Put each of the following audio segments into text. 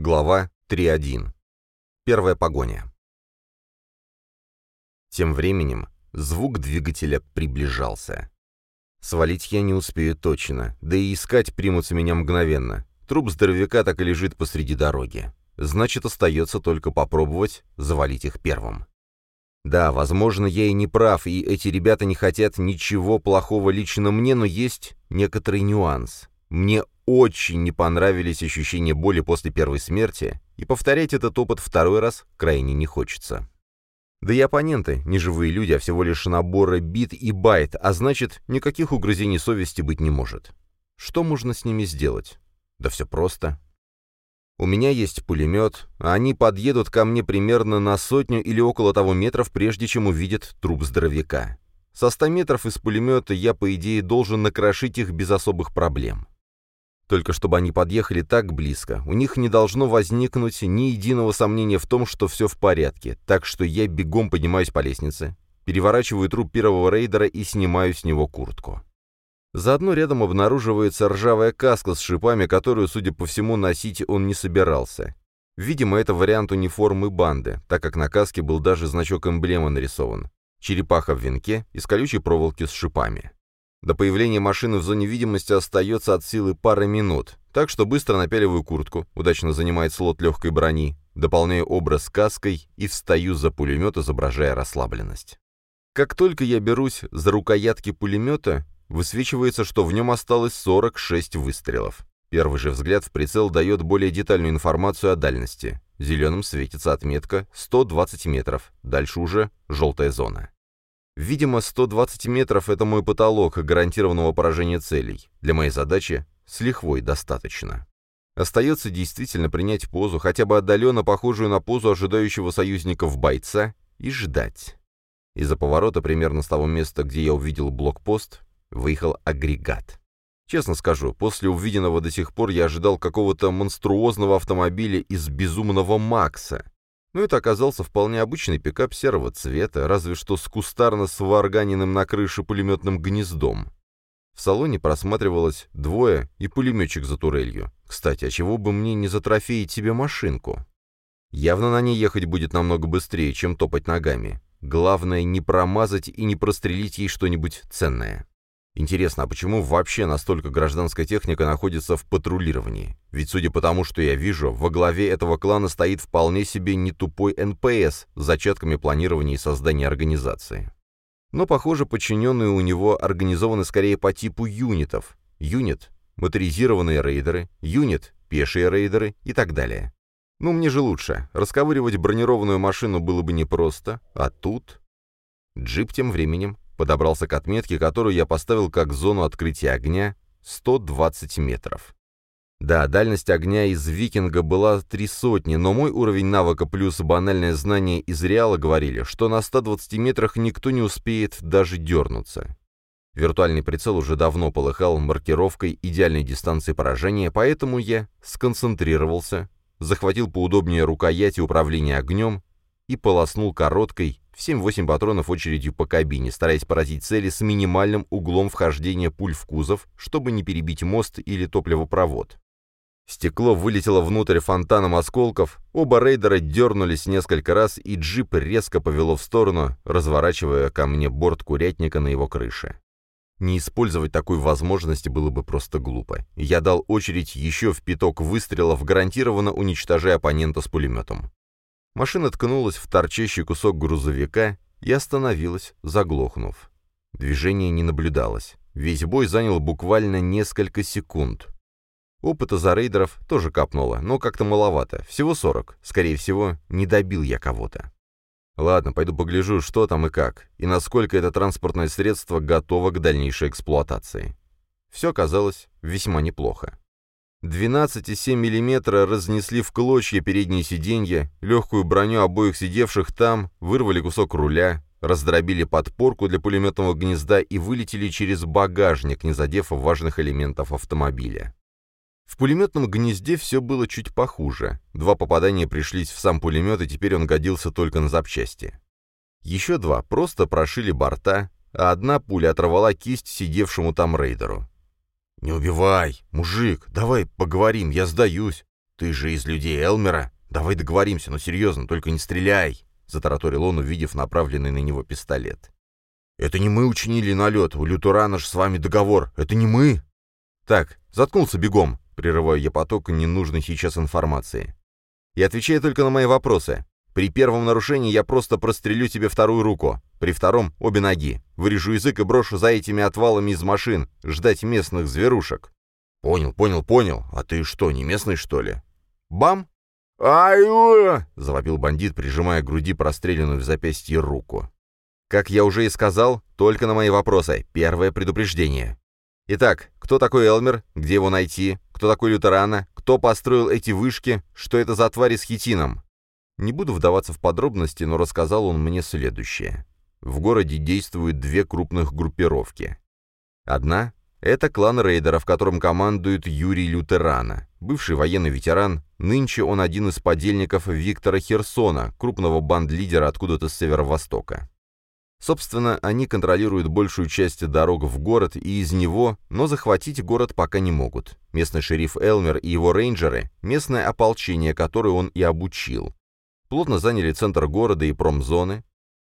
Глава 3.1. Первая погоня. Тем временем звук двигателя приближался. Свалить я не успею точно, да и искать примутся меня мгновенно. Труп здоровяка так и лежит посреди дороги. Значит, остается только попробовать завалить их первым. Да, возможно, я и не прав, и эти ребята не хотят ничего плохого лично мне, но есть некоторый нюанс. Мне очень не понравились ощущения боли после первой смерти, и повторять этот опыт второй раз крайне не хочется. Да и оппоненты, не живые люди, а всего лишь наборы бит и байт, а значит, никаких угрызений совести быть не может. Что можно с ними сделать? Да все просто. У меня есть пулемет, а они подъедут ко мне примерно на сотню или около того метров, прежде чем увидят труп здоровяка. Со 100 метров из пулемета я, по идее, должен накрошить их без особых проблем. Только чтобы они подъехали так близко, у них не должно возникнуть ни единого сомнения в том, что все в порядке, так что я бегом поднимаюсь по лестнице, переворачиваю труп первого рейдера и снимаю с него куртку. Заодно рядом обнаруживается ржавая каска с шипами, которую, судя по всему, носить он не собирался. Видимо, это вариант униформы банды, так как на каске был даже значок эмблемы нарисован. Черепаха в венке из колючей проволоки с шипами. До появления машины в зоне видимости остается от силы пара минут, так что быстро напяливаю куртку, удачно занимает слот легкой брони, дополняю образ каской и встаю за пулемет, изображая расслабленность. Как только я берусь за рукоятки пулемета, высвечивается, что в нем осталось 46 выстрелов. Первый же взгляд в прицел дает более детальную информацию о дальности. Зеленым светится отметка 120 метров, дальше уже желтая зона. Видимо, 120 метров — это мой потолок гарантированного поражения целей. Для моей задачи с лихвой достаточно. Остается действительно принять позу, хотя бы отдаленно похожую на позу ожидающего союзников бойца, и ждать. Из-за поворота, примерно с того места, где я увидел блокпост, выехал агрегат. Честно скажу, после увиденного до сих пор я ожидал какого-то монструозного автомобиля из «Безумного Макса», но это оказался вполне обычный пикап серого цвета, разве что с кустарно сварганенным на крыше пулеметным гнездом. В салоне просматривалось двое и пулеметчик за турелью. Кстати, а чего бы мне не затрофеить себе машинку? Явно на ней ехать будет намного быстрее, чем топать ногами. Главное, не промазать и не прострелить ей что-нибудь ценное. Интересно, а почему вообще настолько гражданская техника находится в патрулировании? Ведь, судя по тому, что я вижу, во главе этого клана стоит вполне себе не тупой НПС с зачатками планирования и создания организации. Но, похоже, подчиненные у него организованы скорее по типу юнитов. Юнит — моторизированные рейдеры, юнит — пешие рейдеры и так далее. Ну, мне же лучше. Расковыривать бронированную машину было бы непросто, а тут... Джип тем временем Подобрался к отметке, которую я поставил как зону открытия огня 120 метров. Да, дальность огня из викинга была три сотни, но мой уровень навыка плюс банальное знание из реала говорили, что на 120 метрах никто не успеет даже дернуться. Виртуальный прицел уже давно полыхал маркировкой идеальной дистанции поражения, поэтому я сконцентрировался, захватил поудобнее рукояти управления огнем и полоснул короткой, в 7-8 патронов очередью по кабине, стараясь поразить цели с минимальным углом вхождения пуль в кузов, чтобы не перебить мост или топливопровод. Стекло вылетело внутрь фонтаном осколков, оба рейдера дернулись несколько раз, и джип резко повело в сторону, разворачивая ко мне борт курятника на его крыше. Не использовать такой возможности было бы просто глупо. Я дал очередь еще в пяток выстрелов, гарантированно уничтожая оппонента с пулеметом. Машина ткнулась в торчащий кусок грузовика и остановилась, заглохнув. Движения не наблюдалось. Весь бой занял буквально несколько секунд. Опыта за рейдеров тоже капнуло, но как-то маловато. Всего 40. Скорее всего, не добил я кого-то. Ладно, пойду погляжу, что там и как, и насколько это транспортное средство готово к дальнейшей эксплуатации. Все оказалось весьма неплохо. 12,7 мм разнесли в клочья передние сиденья, легкую броню обоих сидевших там, вырвали кусок руля, раздробили подпорку для пулеметного гнезда и вылетели через багажник, не задев важных элементов автомобиля. В пулеметном гнезде все было чуть похуже. Два попадания пришлись в сам пулемет, и теперь он годился только на запчасти. Еще два просто прошили борта, а одна пуля оторвала кисть сидевшему там рейдеру. «Не убивай, мужик, давай поговорим, я сдаюсь». «Ты же из людей Элмера? Давай договоримся, но серьезно, только не стреляй!» — затараторил он, увидев направленный на него пистолет. «Это не мы учинили налет, у Лютурана ж с вами договор, это не мы!» «Так, заткнулся бегом», — прерываю я поток ненужной сейчас информации. «И отвечай только на мои вопросы. При первом нарушении я просто прострелю тебе вторую руку, при втором — обе ноги. Вырежу язык и брошу за этими отвалами из машин, ждать местных зверушек». «Понял, понял, понял. А ты что, не местный, что ли?» «Бам!» «Ай-ой!» — завопил бандит, прижимая к груди простреленную в запястье руку. «Как я уже и сказал, только на мои вопросы. Первое предупреждение. Итак, кто такой Элмер, где его найти, кто такой Лютерана, кто построил эти вышки, что это за твари с хитином?» Не буду вдаваться в подробности, но рассказал он мне следующее. В городе действуют две крупных группировки. Одна — это клан рейдеров, которым командует Юрий Лютерана, бывший военный ветеран, нынче он один из подельников Виктора Херсона, крупного банд-лидера откуда-то с северо-востока. Собственно, они контролируют большую часть дорог в город и из него, но захватить город пока не могут. Местный шериф Элмер и его рейнджеры – местное ополчение, которое он и обучил. Плотно заняли центр города и промзоны.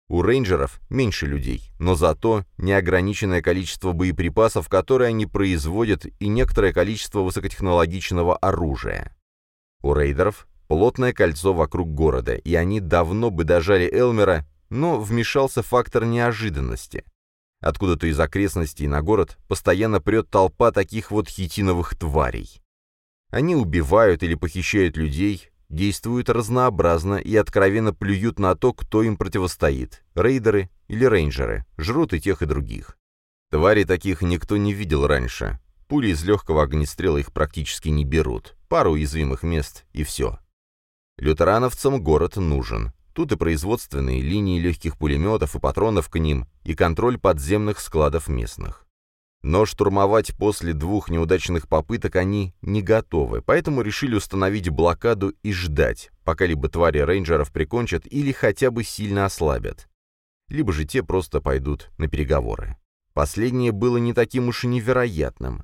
У рейнджеров меньше людей, но зато неограниченное количество боеприпасов, которые они производят, и некоторое количество высокотехнологичного оружия. У рейдеров плотное кольцо вокруг города, и они давно бы дожали Элмера, но вмешался фактор неожиданности. Откуда-то из окрестностей на город постоянно прет толпа таких вот хитиновых тварей. Они убивают или похищают людей, действуют разнообразно и откровенно плюют на то, кто им противостоит – рейдеры или рейнджеры, жрут и тех, и других. Тварей таких никто не видел раньше. Пули из легкого огнестрела их практически не берут. Пару уязвимых мест и все. Лютерановцам город нужен. Тут и производственные линии легких пулеметов и патронов к ним, и контроль подземных складов местных. Но штурмовать после двух неудачных попыток они не готовы, поэтому решили установить блокаду и ждать, пока либо твари рейнджеров прикончат или хотя бы сильно ослабят. Либо же те просто пойдут на переговоры. Последнее было не таким уж и невероятным.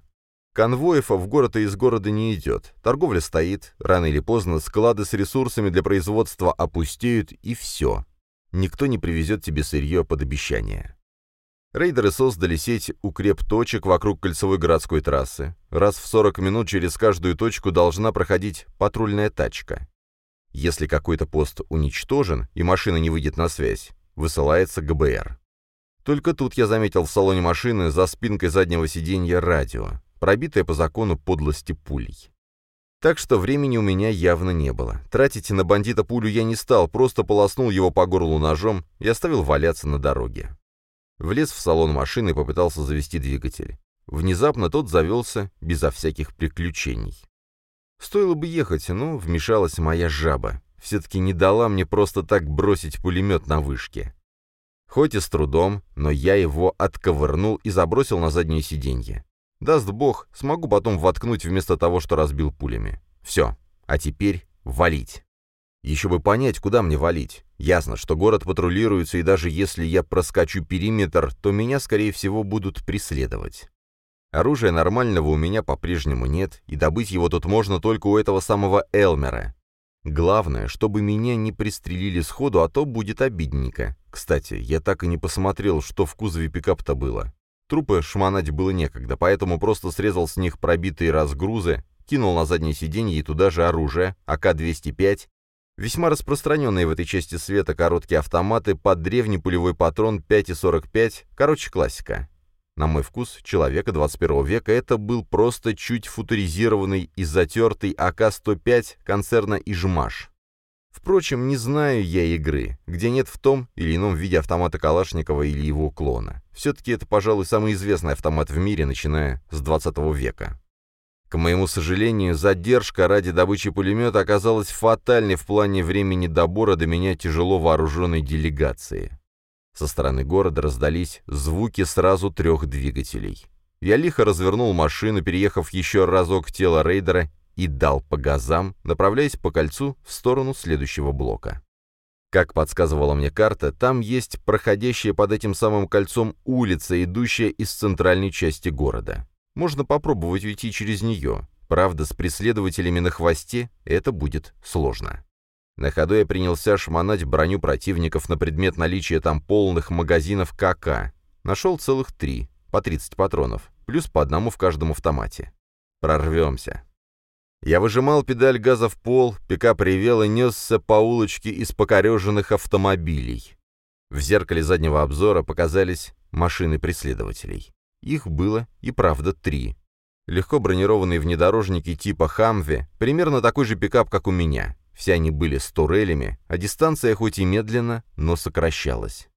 Конвоев в город и из города не идет. Торговля стоит, рано или поздно склады с ресурсами для производства опустеют, и все. Никто не привезет тебе сырье под обещание. Рейдеры создали сеть укреп-точек вокруг кольцевой городской трассы. Раз в 40 минут через каждую точку должна проходить патрульная тачка. Если какой-то пост уничтожен и машина не выйдет на связь, высылается ГБР. Только тут я заметил в салоне машины за спинкой заднего сиденья радио пробитая по закону подлости пулей. Так что времени у меня явно не было. Тратить на бандита пулю я не стал, просто полоснул его по горлу ножом и оставил валяться на дороге. Влез в салон машины и попытался завести двигатель. Внезапно тот завелся безо всяких приключений. Стоило бы ехать, но вмешалась моя жаба. Все-таки не дала мне просто так бросить пулемет на вышке. Хоть и с трудом, но я его отковырнул и забросил на заднее сиденье. Даст бог, смогу потом воткнуть вместо того, что разбил пулями. Все. А теперь валить. Еще бы понять, куда мне валить. Ясно, что город патрулируется, и даже если я проскочу периметр, то меня, скорее всего, будут преследовать. Оружия нормального у меня по-прежнему нет, и добыть его тут можно только у этого самого Элмера. Главное, чтобы меня не пристрелили сходу, а то будет обидненько. Кстати, я так и не посмотрел, что в кузове пикап-то было. Трупы шмонать было некогда, поэтому просто срезал с них пробитые разгрузы, кинул на заднее сиденье и туда же оружие, АК-205, весьма распространенные в этой части света короткие автоматы под древний пулевой патрон 5,45, короче, классика. На мой вкус, человека 21 века это был просто чуть футуризированный и затертый АК-105 концерна «Ижмаш». Впрочем, не знаю я игры, где нет в том или ином виде автомата Калашникова или его клона. Все-таки это, пожалуй, самый известный автомат в мире, начиная с 20 века. К моему сожалению, задержка ради добычи пулемета оказалась фатальной в плане времени добора до меня тяжело вооруженной делегации. Со стороны города раздались звуки сразу трех двигателей. Я лихо развернул машину, переехав еще разок тело рейдера и дал по газам, направляясь по кольцу в сторону следующего блока. Как подсказывала мне карта, там есть проходящая под этим самым кольцом улица, идущая из центральной части города. Можно попробовать уйти через нее. Правда, с преследователями на хвосте это будет сложно. На ходу я принялся шмонать броню противников на предмет наличия там полных магазинов КК. Нашел целых три, по 30 патронов, плюс по одному в каждом автомате. Прорвемся. Я выжимал педаль газа в пол, пикап ревел и несся по улочке из покореженных автомобилей. В зеркале заднего обзора показались машины преследователей. Их было и правда три. Легко бронированные внедорожники типа «Хамви», примерно такой же пикап, как у меня. Все они были с турелями, а дистанция хоть и медленно, но сокращалась.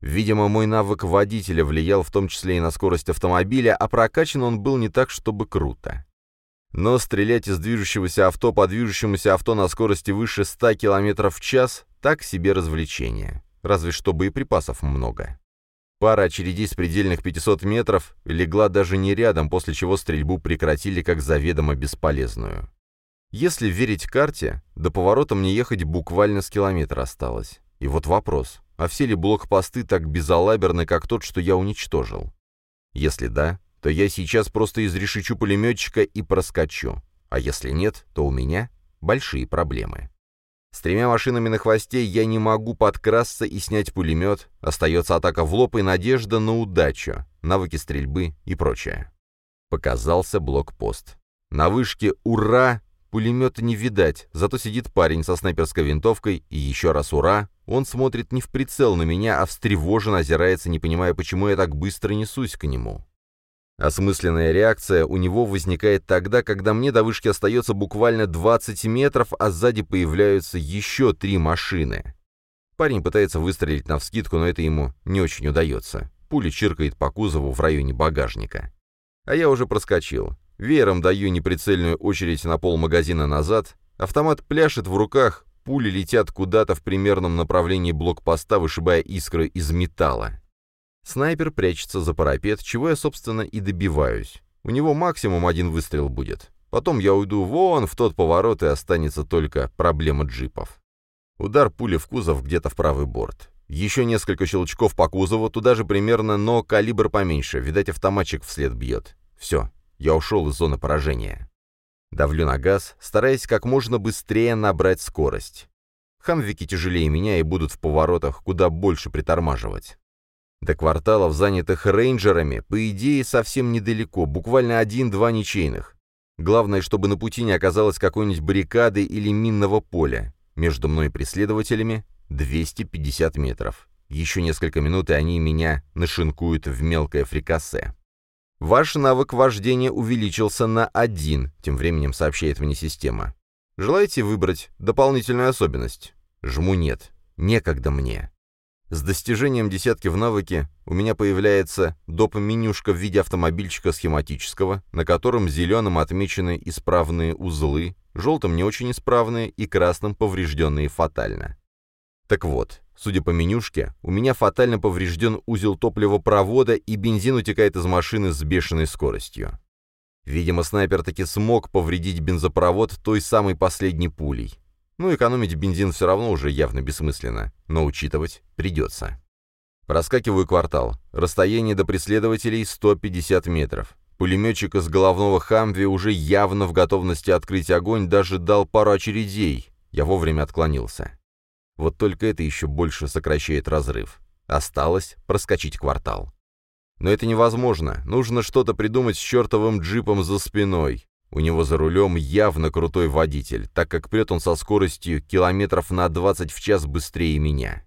Видимо, мой навык водителя влиял в том числе и на скорость автомобиля, а прокачан он был не так, чтобы круто. Но стрелять из движущегося авто по движущемуся авто на скорости выше 100 км в час – так себе развлечение. Разве что боеприпасов много. Пара очередей с предельных 500 метров легла даже не рядом, после чего стрельбу прекратили как заведомо бесполезную. Если верить карте, до поворота мне ехать буквально с километра осталось. И вот вопрос, а все ли блокпосты так безалаберны, как тот, что я уничтожил? Если да, то я сейчас просто изрешечу пулеметчика и проскочу. А если нет, то у меня большие проблемы. С тремя машинами на хвосте я не могу подкрасться и снять пулемет, остается атака в лоб и надежда на удачу, навыки стрельбы и прочее. Показался блокпост. На вышке «Ура!» пулемета не видать, зато сидит парень со снайперской винтовкой, и еще раз «Ура!» он смотрит не в прицел на меня, а встревоженно озирается, не понимая, почему я так быстро несусь к нему. Осмысленная реакция у него возникает тогда, когда мне до вышки остается буквально 20 метров, а сзади появляются еще три машины. Парень пытается выстрелить навскидку, но это ему не очень удается. Пуля чиркает по кузову в районе багажника. А я уже проскочил. Веером даю неприцельную очередь на пол магазина назад, автомат пляшет в руках, пули летят куда-то в примерном направлении блокпоста, вышибая искры из металла. Снайпер прячется за парапет, чего я, собственно, и добиваюсь. У него максимум один выстрел будет. Потом я уйду вон в тот поворот, и останется только проблема джипов. Удар пули в кузов где-то в правый борт. Еще несколько щелчков по кузову, туда же примерно, но калибр поменьше, видать, автоматчик вслед бьет. Все, я ушел из зоны поражения. Давлю на газ, стараясь как можно быстрее набрать скорость. Хамвики тяжелее меня и будут в поворотах куда больше притормаживать. До кварталов, занятых рейнджерами, по идее, совсем недалеко, буквально один-два ничейных. Главное, чтобы на пути не оказалось какой-нибудь баррикады или минного поля. Между мной и преследователями 250 метров. Еще несколько минут, и они меня нашинкуют в мелкое фрикасе. Ваш навык вождения увеличился на один, тем временем сообщает мне система. Желаете выбрать дополнительную особенность? Жму «нет». Некогда мне. С достижением десятки в навыке у меня появляется доп-менюшка в виде автомобильчика схематического, на котором зеленым отмечены исправные узлы, желтым не очень исправные и красным поврежденные фатально. Так вот, судя по менюшке, у меня фатально поврежден узел топливопровода и бензин утекает из машины с бешеной скоростью. Видимо, снайпер таки смог повредить бензопровод той самой последней пулей. Ну, экономить бензин все равно уже явно бессмысленно, но учитывать придется. Проскакиваю квартал. Расстояние до преследователей 150 метров. Пулеметчик из головного «Хамви» уже явно в готовности открыть огонь, даже дал пару очередей. Я вовремя отклонился. Вот только это еще больше сокращает разрыв. Осталось проскочить квартал. Но это невозможно. Нужно что-то придумать с чертовым джипом за спиной. У него за рулем явно крутой водитель, так как прет он со скоростью километров на 20 в час быстрее меня.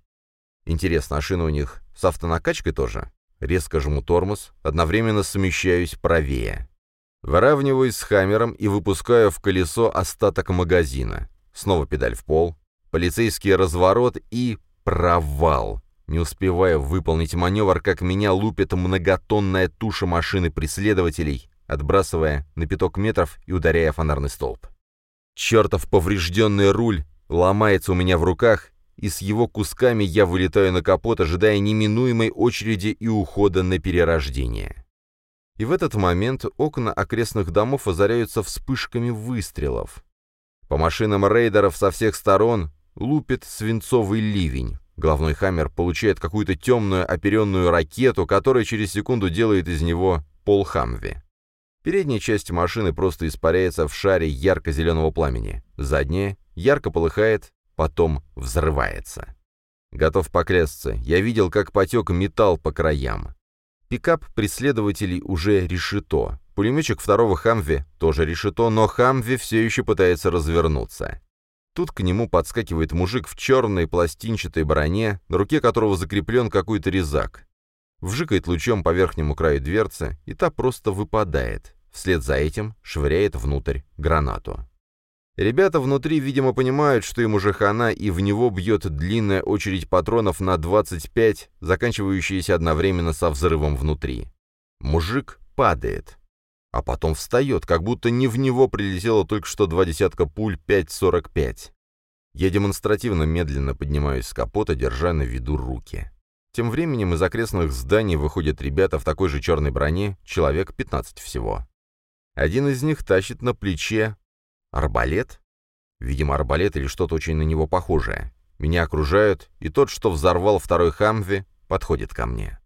Интересно, а шины у них с автонакачкой тоже? Резко жму тормоз, одновременно смещаюсь правее. Выравниваюсь с хаммером и выпускаю в колесо остаток магазина. Снова педаль в пол, полицейский разворот и провал. Не успеваю выполнить маневр, как меня лупит многотонная туша машины преследователей, отбрасывая на пяток метров и ударяя фонарный столб. Чертов поврежденный руль ломается у меня в руках, и с его кусками я вылетаю на капот, ожидая неминуемой очереди и ухода на перерождение. И в этот момент окна окрестных домов озаряются вспышками выстрелов. По машинам рейдеров со всех сторон лупит свинцовый ливень. Главной хаммер получает какую-то темную оперенную ракету, которая через секунду делает из него пол Хамви. Передняя часть машины просто испаряется в шаре ярко-зеленого пламени. Задняя ярко полыхает, потом взрывается. Готов поклясться, я видел, как потек металл по краям. Пикап преследователей уже решето. Пулеметчик второго Хамви тоже решето, но Хамви все еще пытается развернуться. Тут к нему подскакивает мужик в черной пластинчатой броне, на руке которого закреплен какой-то резак. Вжикает лучом по верхнему краю дверцы, и та просто выпадает. Вслед за этим швыряет внутрь гранату. Ребята внутри, видимо, понимают, что им уже хана, и в него бьет длинная очередь патронов на 25, заканчивающаяся одновременно со взрывом внутри. Мужик падает а потом встает, как будто не в него прилетело только что два десятка пуль 5.45. Я демонстративно медленно поднимаюсь с капота, держа на виду руки. Тем временем из окрестных зданий выходят ребята в такой же черной броне, человек 15 всего. Один из них тащит на плече арбалет. Видимо, арбалет или что-то очень на него похожее. Меня окружают, и тот, что взорвал второй Хамви, подходит ко мне.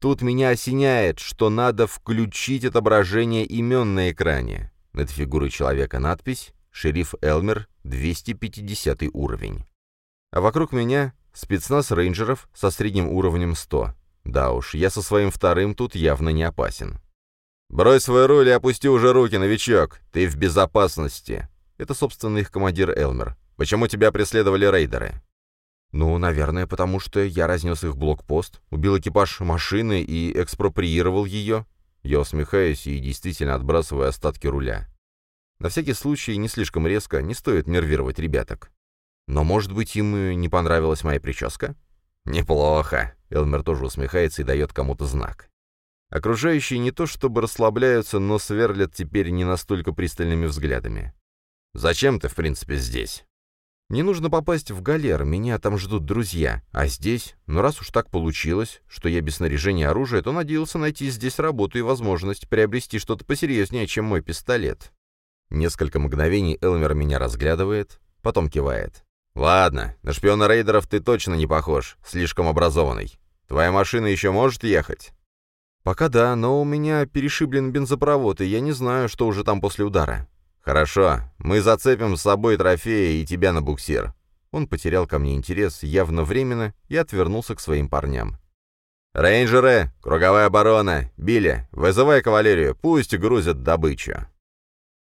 Тут меня осеняет, что надо включить отображение имен на экране. Над фигурой человека надпись «Шериф Элмер, 250 уровень». А вокруг меня спецназ рейнджеров со средним уровнем 100. Да уж, я со своим вторым тут явно не опасен. «Брось свой руль и опусти уже руки, новичок! Ты в безопасности!» Это, собственно, их командир Элмер. «Почему тебя преследовали рейдеры?» «Ну, наверное, потому что я разнес их блокпост, убил экипаж машины и экспроприировал ее». Я усмехаюсь и действительно отбрасываю остатки руля. На всякий случай, не слишком резко, не стоит нервировать ребяток. Но, может быть, им не понравилась моя прическа? «Неплохо», — Элмер тоже усмехается и дает кому-то знак. Окружающие не то чтобы расслабляются, но сверлят теперь не настолько пристальными взглядами. «Зачем ты, в принципе, здесь?» Не нужно попасть в галер, меня там ждут друзья. А здесь, ну раз уж так получилось, что я без снаряжения оружия, то надеялся найти здесь работу и возможность приобрести что-то посерьезнее, чем мой пистолет. Несколько мгновений Элмер меня разглядывает, потом кивает. «Ладно, на шпиона рейдеров ты точно не похож, слишком образованный. Твоя машина еще может ехать?» «Пока да, но у меня перешиблен бензопровод, и я не знаю, что уже там после удара. «Хорошо, мы зацепим с собой трофеи и тебя на буксир». Он потерял ко мне интерес явно временно и отвернулся к своим парням. «Рейнджеры! Круговая оборона! Билли, вызывай кавалерию, пусть грузят добычу!»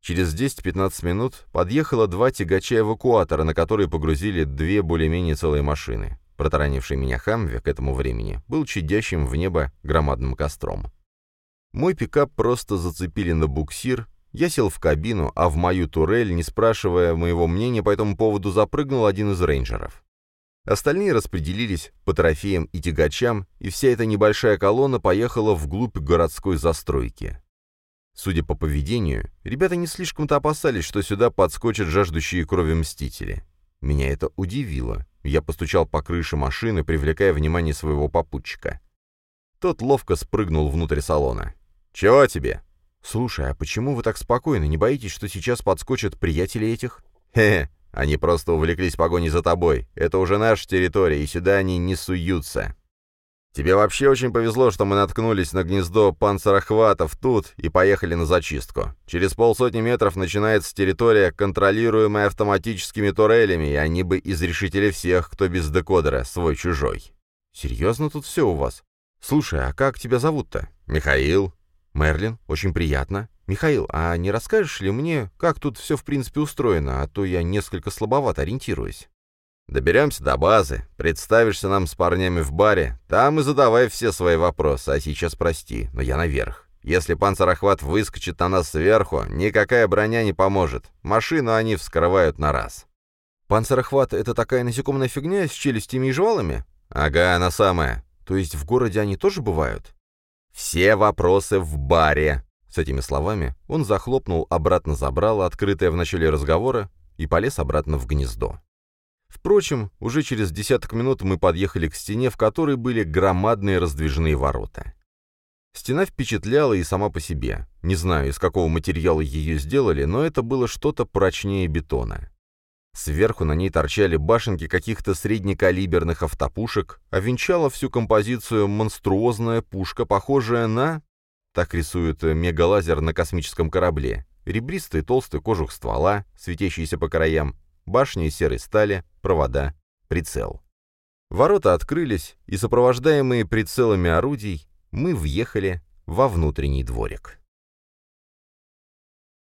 Через 10-15 минут подъехало два тягача-эвакуатора, на которые погрузили две более-менее целые машины. Протаранивший меня Хамви к этому времени был чадящим в небо громадным костром. Мой пикап просто зацепили на буксир, я сел в кабину, а в мою турель, не спрашивая моего мнения по этому поводу, запрыгнул один из рейнджеров. Остальные распределились по трофеям и тягачам, и вся эта небольшая колонна поехала вглубь городской застройки. Судя по поведению, ребята не слишком-то опасались, что сюда подскочат жаждущие крови мстители. Меня это удивило. Я постучал по крыше машины, привлекая внимание своего попутчика. Тот ловко спрыгнул внутрь салона. «Чего тебе?» «Слушай, а почему вы так спокойны? Не боитесь, что сейчас подскочат приятели этих?» «Хе-хе, они просто увлеклись погоней за тобой. Это уже наша территория, и сюда они не суются. Тебе вообще очень повезло, что мы наткнулись на гнездо панцерохватов тут и поехали на зачистку. Через полсотни метров начинается территория, контролируемая автоматическими турелями, и они бы изрешители всех, кто без декодера, свой-чужой». «Серьезно тут все у вас? Слушай, а как тебя зовут-то?» «Михаил». «Мерлин, очень приятно. Михаил, а не расскажешь ли мне, как тут все в принципе устроено, а то я несколько слабовато ориентируюсь?» «Доберемся до базы, представишься нам с парнями в баре, там и задавай все свои вопросы, а сейчас прости, но я наверх. Если панцерохват выскочит на нас сверху, никакая броня не поможет, машину они вскрывают на раз». «Панцерохват — это такая насекомая фигня с челюстями и жвалами?» «Ага, она самая. То есть в городе они тоже бывают?» «Все вопросы в баре!» С этими словами он захлопнул обратно забрало, открытое в начале разговора, и полез обратно в гнездо. Впрочем, уже через десяток минут мы подъехали к стене, в которой были громадные раздвижные ворота. Стена впечатляла и сама по себе. Не знаю, из какого материала ее сделали, но это было что-то прочнее бетона. Сверху на ней торчали башенки каких-то среднекалиберных автопушек, а венчала всю композицию монструозная пушка, похожая на... так рисуют мегалазер на космическом корабле. Ребристый толстый кожух ствола, светящийся по краям, башня из серой стали, провода, прицел. Ворота открылись, и, сопровождаемые прицелами орудий, мы въехали во внутренний дворик.